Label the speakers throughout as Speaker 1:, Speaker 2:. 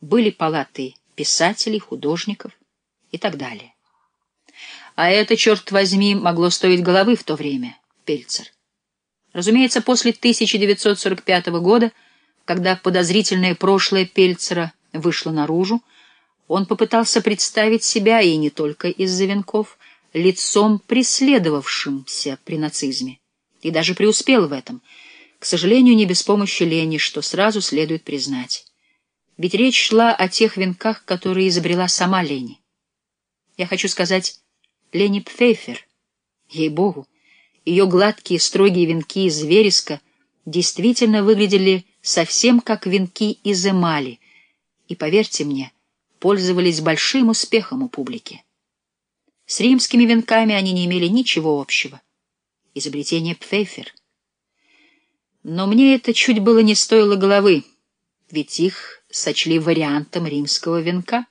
Speaker 1: были палаты писателей, художников и так далее. А это, черт возьми, могло стоить головы в то время, Пельцер. Разумеется, после 1945 года, когда подозрительное прошлое Пельцера вышло наружу, он попытался представить себя, и не только из-за венков, лицом преследовавшимся при нацизме, и даже преуспел в этом, к сожалению, не без помощи Лени, что сразу следует признать. Ведь речь шла о тех венках, которые изобрела сама Лени. Я хочу сказать, Лени Пфейфер, ей-богу, ее гладкие строгие венки из вереска действительно выглядели совсем как венки из эмали, и, поверьте мне, пользовались большим успехом у публики. С римскими венками они не имели ничего общего. Изобретение Пфейфер. Но мне это чуть было не стоило головы, ведь их сочли вариантом римского венка.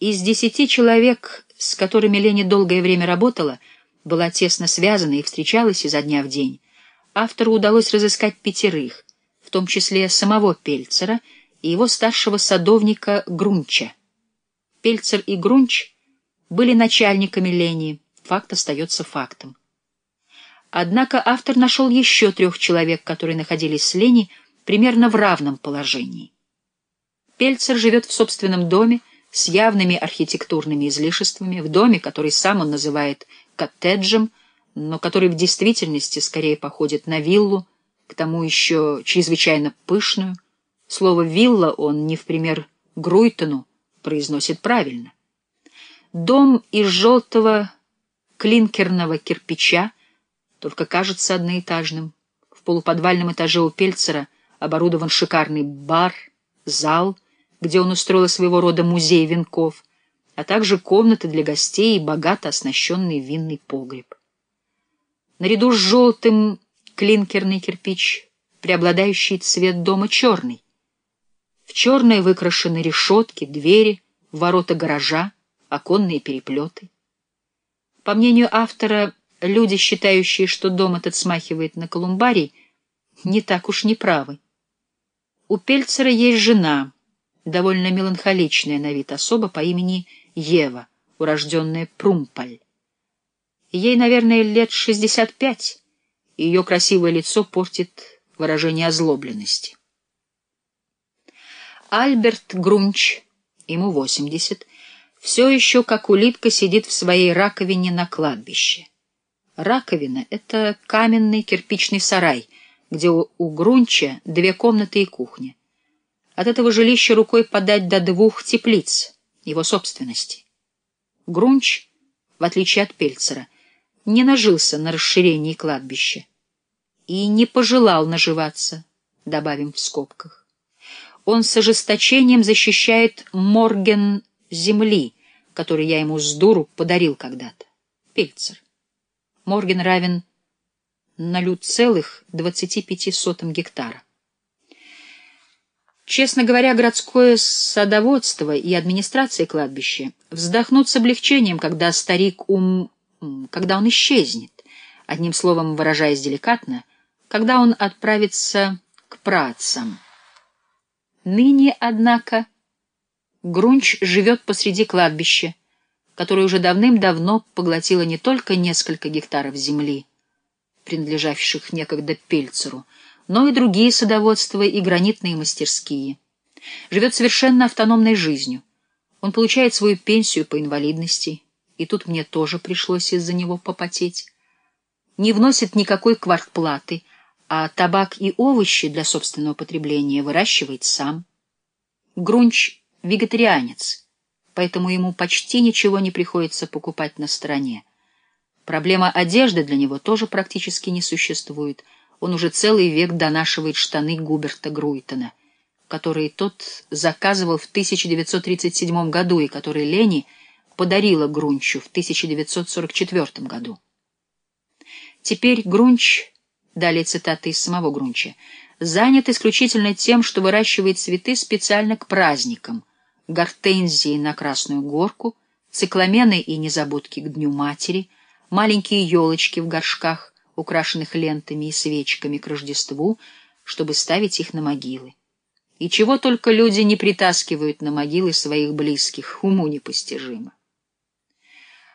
Speaker 1: Из десяти человек, с которыми Лени долгое время работала, была тесно связана и встречалась изо дня в день, автору удалось разыскать пятерых, в том числе самого Пельцера и его старшего садовника Грунча. Пельцер и Грунч были начальниками Лени, факт остается фактом. Однако автор нашел еще трех человек, которые находились с Лени примерно в равном положении. Пельцер живет в собственном доме с явными архитектурными излишествами, в доме, который сам он называет коттеджем, но который в действительности скорее походит на виллу, к тому еще чрезвычайно пышную. Слово «вилла» он, не в пример Груйтону, произносит правильно. Дом из желтого клинкерного кирпича, только кажется одноэтажным. В полуподвальном этаже у Пельцера оборудован шикарный бар, зал, где он устроил своего рода музей венков — а также комнаты для гостей и богато оснащенный винный погреб. Наряду с желтым клинкерный кирпич, преобладающий цвет дома черный. В черное выкрашены решетки, двери, ворота гаража, оконные переплеты. По мнению автора, люди, считающие, что дом этот смахивает на колумбарий, не так уж неправы. У Пельцера есть жена, довольно меланхоличная на вид особа по имени Ева, урожденная Прумпаль. Ей, наверное, лет шестьдесят пять, и ее красивое лицо портит выражение озлобленности. Альберт Грунч, ему восемьдесят, все еще, как улитка, сидит в своей раковине на кладбище. Раковина — это каменный кирпичный сарай, где у, Грунча две комнаты и кухня. От этого жилища рукой подать до двух теплиц, его собственности. Грунч, в отличие от Пельцера, не нажился на расширении кладбища и не пожелал наживаться, добавим в скобках. Он с ожесточением защищает морген земли, который я ему с дуру подарил когда-то. Пельцер. Морген равен 0,25 гектара. Честно говоря, городское садоводство и администрация кладбища вздохнут с облегчением, когда старик ум... когда он исчезнет, одним словом выражаясь деликатно, когда он отправится к працам. Ныне, однако, Грунч живет посреди кладбища, которое уже давным-давно поглотило не только несколько гектаров земли, принадлежавших некогда Пельцеру, но и другие садоводства и гранитные мастерские. Живет совершенно автономной жизнью. Он получает свою пенсию по инвалидности, и тут мне тоже пришлось из-за него попотеть. Не вносит никакой квартплаты, а табак и овощи для собственного потребления выращивает сам. Грунч — вегетарианец, поэтому ему почти ничего не приходится покупать на стороне. Проблема одежды для него тоже практически не существует — он уже целый век донашивает штаны Губерта Груйтона, которые тот заказывал в 1937 году и которые Лени подарила Грунчу в 1944 году. Теперь Грунч, далее цитаты из самого Грунча, занят исключительно тем, что выращивает цветы специально к праздникам, гортензии на Красную Горку, цикламены и незабудки к Дню Матери, маленькие елочки в горшках, украшенных лентами и свечками к Рождеству, чтобы ставить их на могилы. И чего только люди не притаскивают на могилы своих близких, уму непостижимо.